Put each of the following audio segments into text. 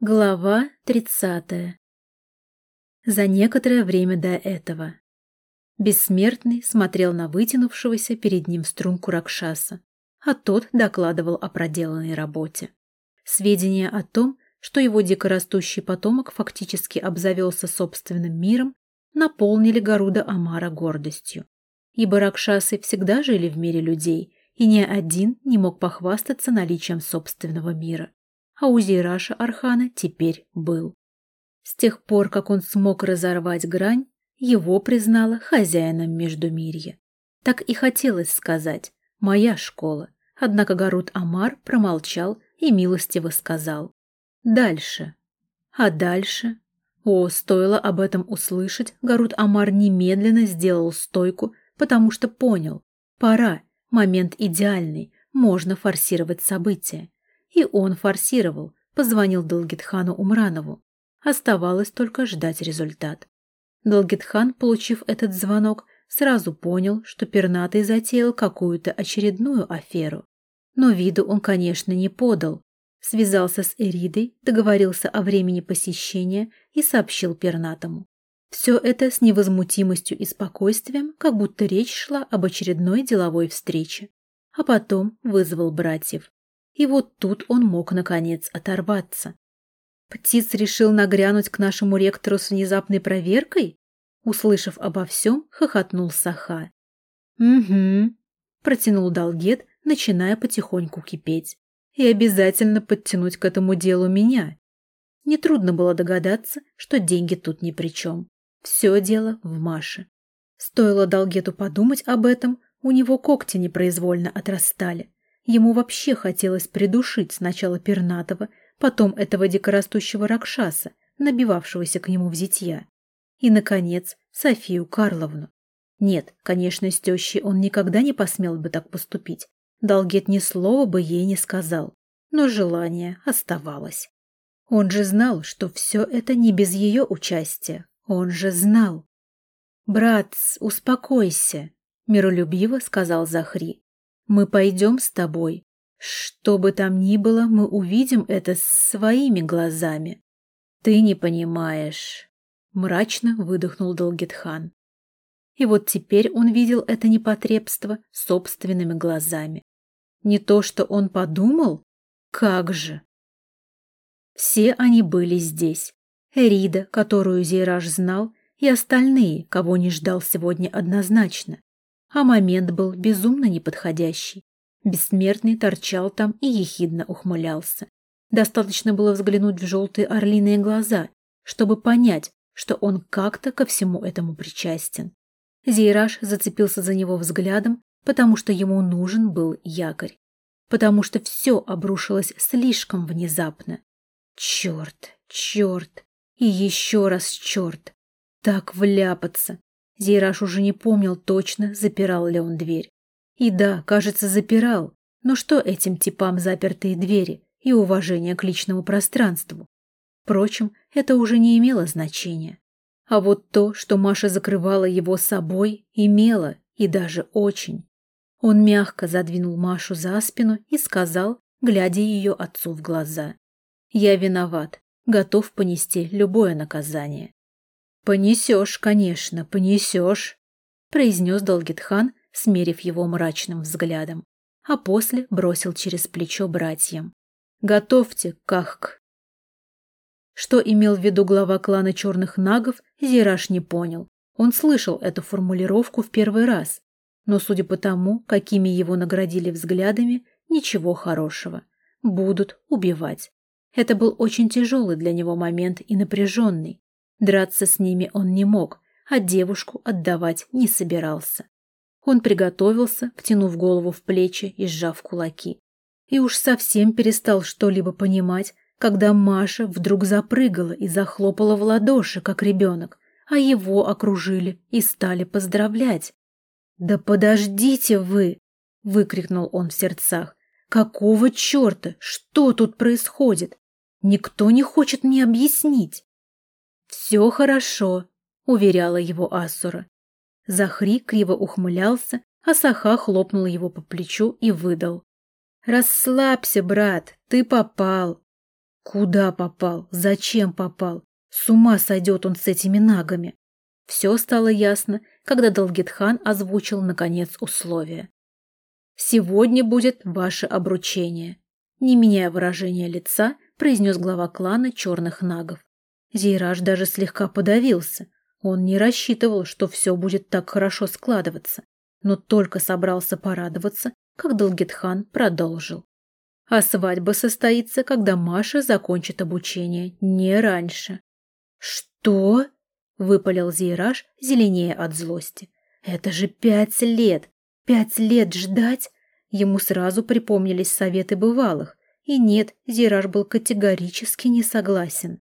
Глава тридцатая. За некоторое время до этого. Бессмертный смотрел на вытянувшегося перед ним струнку Ракшаса, а тот докладывал о проделанной работе. Сведения о том, что его дикорастущий потомок фактически обзавелся собственным миром, наполнили Гаруда Амара гордостью. Ибо Ракшасы всегда жили в мире людей, и ни один не мог похвастаться наличием собственного мира а у Зейраша Архана теперь был. С тех пор, как он смог разорвать грань, его признала хозяином Междумирья. Так и хотелось сказать «моя школа», однако Гарут Амар промолчал и милостиво сказал «дальше». А дальше? О, стоило об этом услышать, Гарут Амар немедленно сделал стойку, потому что понял – пора, момент идеальный, можно форсировать события. И он форсировал, позвонил Долгитхану Умранову. Оставалось только ждать результат. Долгитхан, получив этот звонок, сразу понял, что пернатый затеял какую-то очередную аферу. Но виду он, конечно, не подал. Связался с Эридой, договорился о времени посещения и сообщил пернатому. Все это с невозмутимостью и спокойствием, как будто речь шла об очередной деловой встрече. А потом вызвал братьев. И вот тут он мог, наконец, оторваться. Птиц решил нагрянуть к нашему ректору с внезапной проверкой? Услышав обо всем, хохотнул Саха. «Угу», — протянул Долгет, начиная потихоньку кипеть. «И обязательно подтянуть к этому делу меня». Нетрудно было догадаться, что деньги тут ни при чем. Все дело в Маше. Стоило Долгету подумать об этом, у него когти непроизвольно отрастали. Ему вообще хотелось придушить сначала пернатого, потом этого дикорастущего ракшаса, набивавшегося к нему в зитья, и, наконец, Софию Карловну. Нет, конечно, с тещей он никогда не посмел бы так поступить. Долгет ни слова бы ей не сказал, но желание оставалось. Он же знал, что все это не без ее участия. Он же знал. «Брат, успокойся», — миролюбиво сказал Захри. Мы пойдем с тобой. Что бы там ни было, мы увидим это своими глазами. Ты не понимаешь. Мрачно выдохнул Долгетхан. И вот теперь он видел это непотребство собственными глазами. Не то, что он подумал, как же. Все они были здесь. Эрида, которую Зейраж знал, и остальные, кого не ждал сегодня однозначно а момент был безумно неподходящий. Бессмертный торчал там и ехидно ухмылялся. Достаточно было взглянуть в желтые орлиные глаза, чтобы понять, что он как-то ко всему этому причастен. Зейраж зацепился за него взглядом, потому что ему нужен был якорь. Потому что все обрушилось слишком внезапно. Черт, черт и еще раз черт. Так вляпаться. Зейраж уже не помнил точно, запирал ли он дверь. И да, кажется, запирал. Но что этим типам запертые двери и уважение к личному пространству? Впрочем, это уже не имело значения. А вот то, что Маша закрывала его собой, имело, и даже очень. Он мягко задвинул Машу за спину и сказал, глядя ее отцу в глаза. «Я виноват, готов понести любое наказание. «Понесешь, конечно, понесешь», — произнес Долгитхан, смерив его мрачным взглядом, а после бросил через плечо братьям. «Готовьте, кахк». Что имел в виду глава клана черных нагов, Зираш не понял. Он слышал эту формулировку в первый раз, но, судя по тому, какими его наградили взглядами, ничего хорошего. Будут убивать. Это был очень тяжелый для него момент и напряженный. Драться с ними он не мог, а девушку отдавать не собирался. Он приготовился, втянув голову в плечи и сжав кулаки. И уж совсем перестал что-либо понимать, когда Маша вдруг запрыгала и захлопала в ладоши, как ребенок, а его окружили и стали поздравлять. «Да подождите вы!» — выкрикнул он в сердцах. «Какого черта? Что тут происходит? Никто не хочет мне объяснить!» «Все хорошо», — уверяла его Асура. Захри криво ухмылялся, а Саха хлопнул его по плечу и выдал. «Расслабься, брат, ты попал». Куда попал? Зачем попал? С ума сойдет он с этими нагами. Все стало ясно, когда Долгитхан озвучил, наконец, условия. «Сегодня будет ваше обручение», — не меняя выражения лица, произнес глава клана черных нагов. Зейраж даже слегка подавился. Он не рассчитывал, что все будет так хорошо складываться, но только собрался порадоваться, как Долгитхан продолжил. А свадьба состоится, когда Маша закончит обучение, не раньше. «Что?» — выпалил Зейраж, зеленее от злости. «Это же пять лет! Пять лет ждать?» Ему сразу припомнились советы бывалых. И нет, Зираж был категорически не согласен.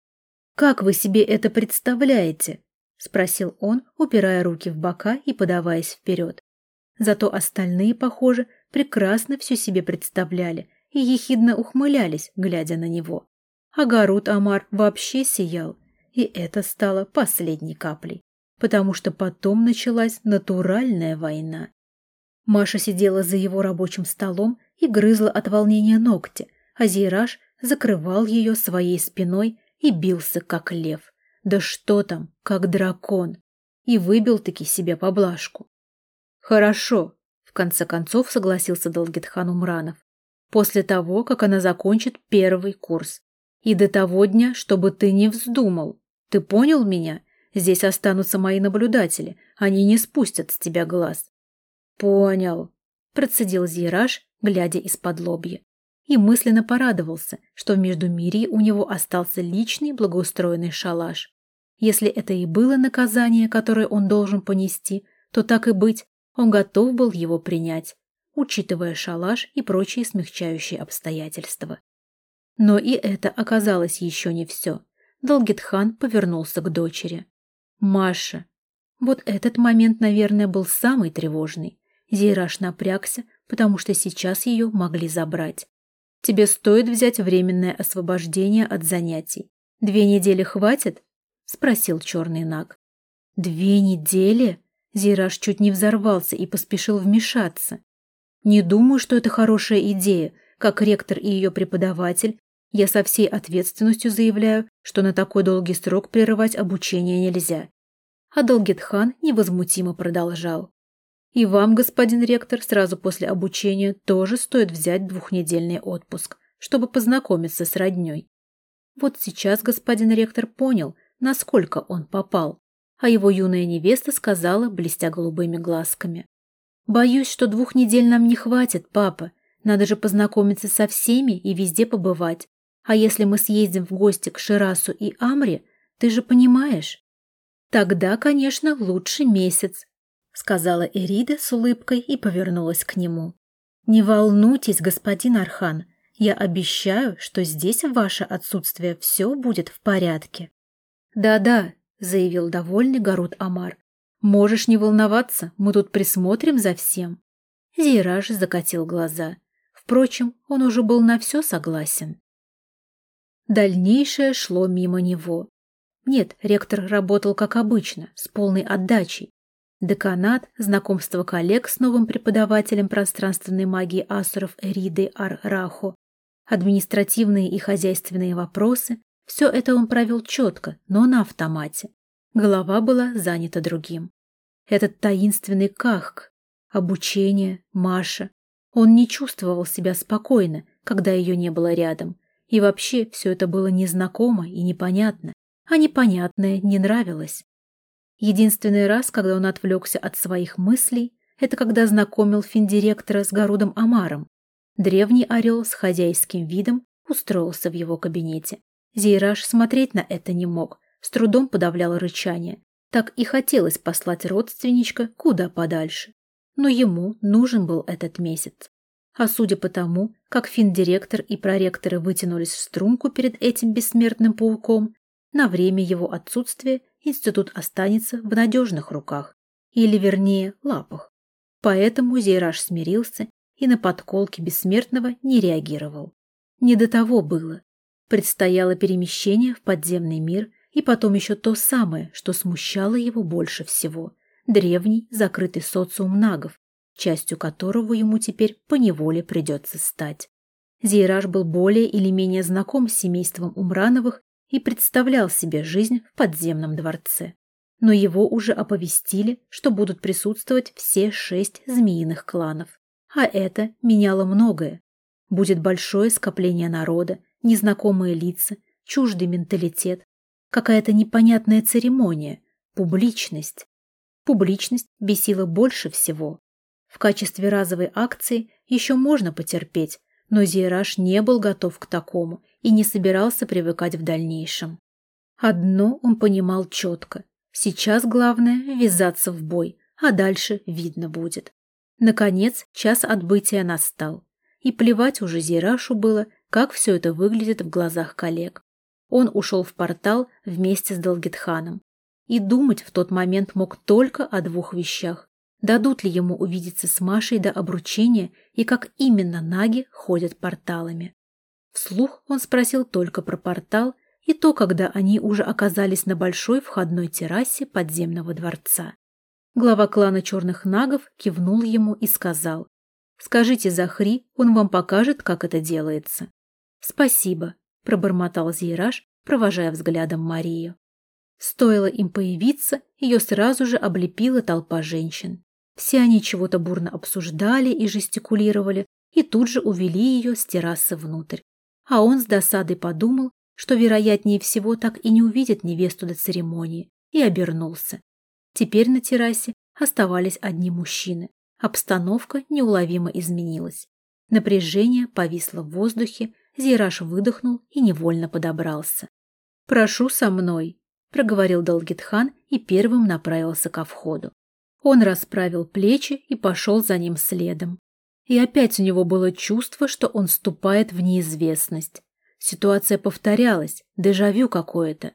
«Как вы себе это представляете?» — спросил он, упирая руки в бока и подаваясь вперед. Зато остальные, похоже, прекрасно все себе представляли и ехидно ухмылялись, глядя на него. А Амар вообще сиял, и это стало последней каплей, потому что потом началась натуральная война. Маша сидела за его рабочим столом и грызла от волнения ногти, а Зейраж закрывал ее своей спиной и бился, как лев. Да что там, как дракон. И выбил-таки себе поблажку. «Хорошо», — в конце концов согласился Долгитхан Умранов. «После того, как она закончит первый курс. И до того дня, чтобы ты не вздумал. Ты понял меня? Здесь останутся мои наблюдатели. Они не спустят с тебя глаз. «Понял», — процедил Зираж, глядя из-под лобья. И мысленно порадовался, что в Междумирье у него остался личный благоустроенный шалаш. Если это и было наказание, которое он должен понести, то так и быть, он готов был его принять, учитывая шалаш и прочие смягчающие обстоятельства. Но и это оказалось еще не все. Долгитхан повернулся к дочери. «Маша». Вот этот момент, наверное, был самый тревожный. Зейраж напрягся, потому что сейчас ее могли забрать. «Тебе стоит взять временное освобождение от занятий. Две недели хватит?» — спросил черный наг. «Две недели?» Зейраж чуть не взорвался и поспешил вмешаться. «Не думаю, что это хорошая идея. Как ректор и ее преподаватель, я со всей ответственностью заявляю, что на такой долгий срок прерывать обучение нельзя». А невозмутимо продолжал. И вам, господин ректор, сразу после обучения тоже стоит взять двухнедельный отпуск, чтобы познакомиться с роднёй. Вот сейчас господин ректор понял, насколько он попал, а его юная невеста сказала, блестя голубыми глазками. «Боюсь, что двух недель нам не хватит, папа. Надо же познакомиться со всеми и везде побывать. А если мы съездим в гости к Ширасу и Амре, ты же понимаешь?» «Тогда, конечно, лучше месяц», сказала Эрида с улыбкой и повернулась к нему. «Не волнуйтесь, господин Архан, я обещаю, что здесь в ваше отсутствие все будет в порядке». «Да-да», — заявил довольный Гарут Амар. «Можешь не волноваться, мы тут присмотрим за всем». Зейраж закатил глаза. Впрочем, он уже был на все согласен. Дальнейшее шло мимо него. Нет, ректор работал как обычно, с полной отдачей, Деканат, знакомство коллег с новым преподавателем пространственной магии асуров Эриды Ар-Раху, административные и хозяйственные вопросы – все это он провел четко, но на автомате. Голова была занята другим. Этот таинственный Кахк, обучение, Маша. Он не чувствовал себя спокойно, когда ее не было рядом. И вообще все это было незнакомо и непонятно, а непонятное не нравилось. Единственный раз, когда он отвлекся от своих мыслей, это когда знакомил финдиректора с Гарудом Амаром. Древний орел с хозяйским видом устроился в его кабинете. Зейраж смотреть на это не мог, с трудом подавлял рычание. Так и хотелось послать родственничка куда подальше. Но ему нужен был этот месяц. А судя по тому, как финдиректор и проректоры вытянулись в струнку перед этим бессмертным пауком, на время его отсутствия институт останется в надежных руках, или, вернее, лапах. Поэтому Зейраж смирился и на подколки бессмертного не реагировал. Не до того было. Предстояло перемещение в подземный мир и потом еще то самое, что смущало его больше всего – древний закрытый социум нагов, частью которого ему теперь поневоле придется стать. Зейраж был более или менее знаком с семейством Умрановых и представлял себе жизнь в подземном дворце. Но его уже оповестили, что будут присутствовать все шесть змеиных кланов. А это меняло многое. Будет большое скопление народа, незнакомые лица, чуждый менталитет, какая-то непонятная церемония, публичность. Публичность бесила больше всего. В качестве разовой акции еще можно потерпеть, но Зейраж не был готов к такому и не собирался привыкать в дальнейшем. Одно он понимал четко. Сейчас главное — ввязаться в бой, а дальше видно будет. Наконец, час отбытия настал. И плевать уже Зирашу было, как все это выглядит в глазах коллег. Он ушел в портал вместе с Долгитханом. И думать в тот момент мог только о двух вещах. Дадут ли ему увидеться с Машей до обручения и как именно наги ходят порталами. Вслух он спросил только про портал и то, когда они уже оказались на большой входной террасе подземного дворца. Глава клана черных нагов кивнул ему и сказал, «Скажите Захри, он вам покажет, как это делается». «Спасибо», — пробормотал Зейраж, провожая взглядом Марию. Стоило им появиться, ее сразу же облепила толпа женщин. Все они чего-то бурно обсуждали и жестикулировали, и тут же увели ее с террасы внутрь. А он с досадой подумал, что, вероятнее всего, так и не увидит невесту до церемонии, и обернулся. Теперь на террасе оставались одни мужчины. Обстановка неуловимо изменилась. Напряжение повисло в воздухе, Зираж выдохнул и невольно подобрался. «Прошу со мной», — проговорил Долгитхан и первым направился ко входу. Он расправил плечи и пошел за ним следом. И опять у него было чувство, что он ступает в неизвестность. Ситуация повторялась, дежавю какое-то.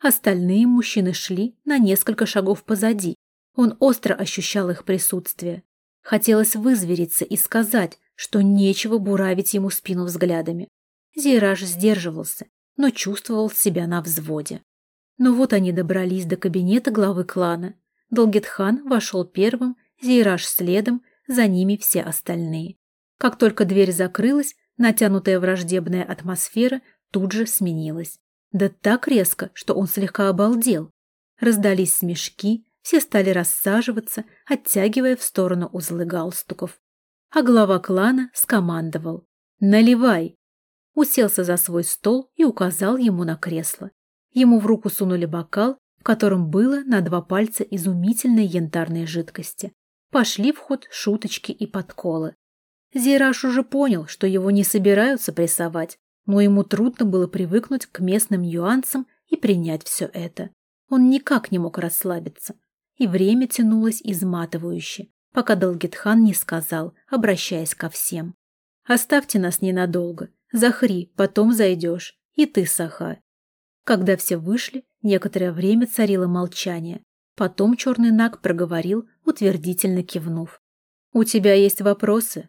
Остальные мужчины шли на несколько шагов позади. Он остро ощущал их присутствие. Хотелось вызвериться и сказать, что нечего буравить ему спину взглядами. Зейраж сдерживался, но чувствовал себя на взводе. Но вот они добрались до кабинета главы клана. Долгетхан вошел первым, Зейраж следом, за ними все остальные. Как только дверь закрылась, натянутая враждебная атмосфера тут же сменилась. Да так резко, что он слегка обалдел. Раздались смешки, все стали рассаживаться, оттягивая в сторону узлы галстуков. А глава клана скомандовал «Наливай!» Уселся за свой стол и указал ему на кресло. Ему в руку сунули бокал, в котором было на два пальца изумительной янтарной жидкости. Пошли в ход шуточки и подколы. Зираш уже понял, что его не собираются прессовать, но ему трудно было привыкнуть к местным нюансам и принять все это. Он никак не мог расслабиться. И время тянулось изматывающе, пока Долгитхан не сказал, обращаясь ко всем. «Оставьте нас ненадолго. Захри, потом зайдешь. И ты, Саха». Когда все вышли, некоторое время царило молчание. Потом черный наг проговорил, утвердительно кивнув. «У тебя есть вопросы?»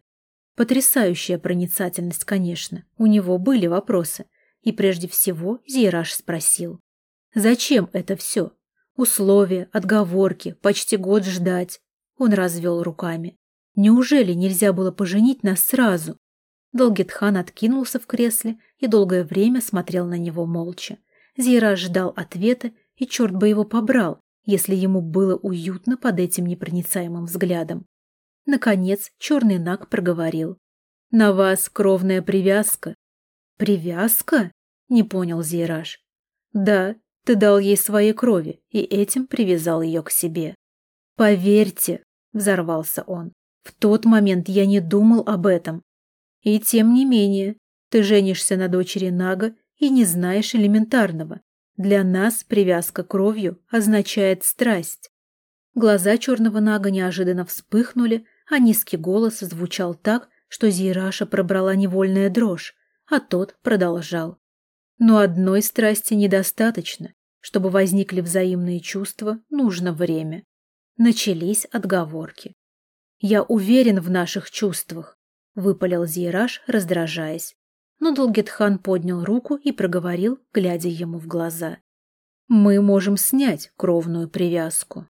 Потрясающая проницательность, конечно. У него были вопросы. И прежде всего Зейраж спросил. «Зачем это все? Условия, отговорки, почти год ждать». Он развел руками. «Неужели нельзя было поженить нас сразу?» Долгетхан откинулся в кресле и долгое время смотрел на него молча. Зейраж ждал ответа, и черт бы его побрал, если ему было уютно под этим непроницаемым взглядом. Наконец черный наг проговорил. «На вас кровная привязка». «Привязка?» — не понял Зейраж. «Да, ты дал ей своей крови и этим привязал ее к себе». «Поверьте», — взорвался он, — «в тот момент я не думал об этом. И тем не менее, ты женишься на дочери Нага и не знаешь элементарного. Для нас привязка кровью означает страсть». Глаза черного Нага неожиданно вспыхнули, а низкий голос звучал так, что Зейраша пробрала невольная дрожь, а тот продолжал. Но одной страсти недостаточно. Чтобы возникли взаимные чувства, нужно время. Начались отговорки. «Я уверен в наших чувствах», — выпалил Зейраш, раздражаясь. Но Долгетхан поднял руку и проговорил, глядя ему в глаза. «Мы можем снять кровную привязку».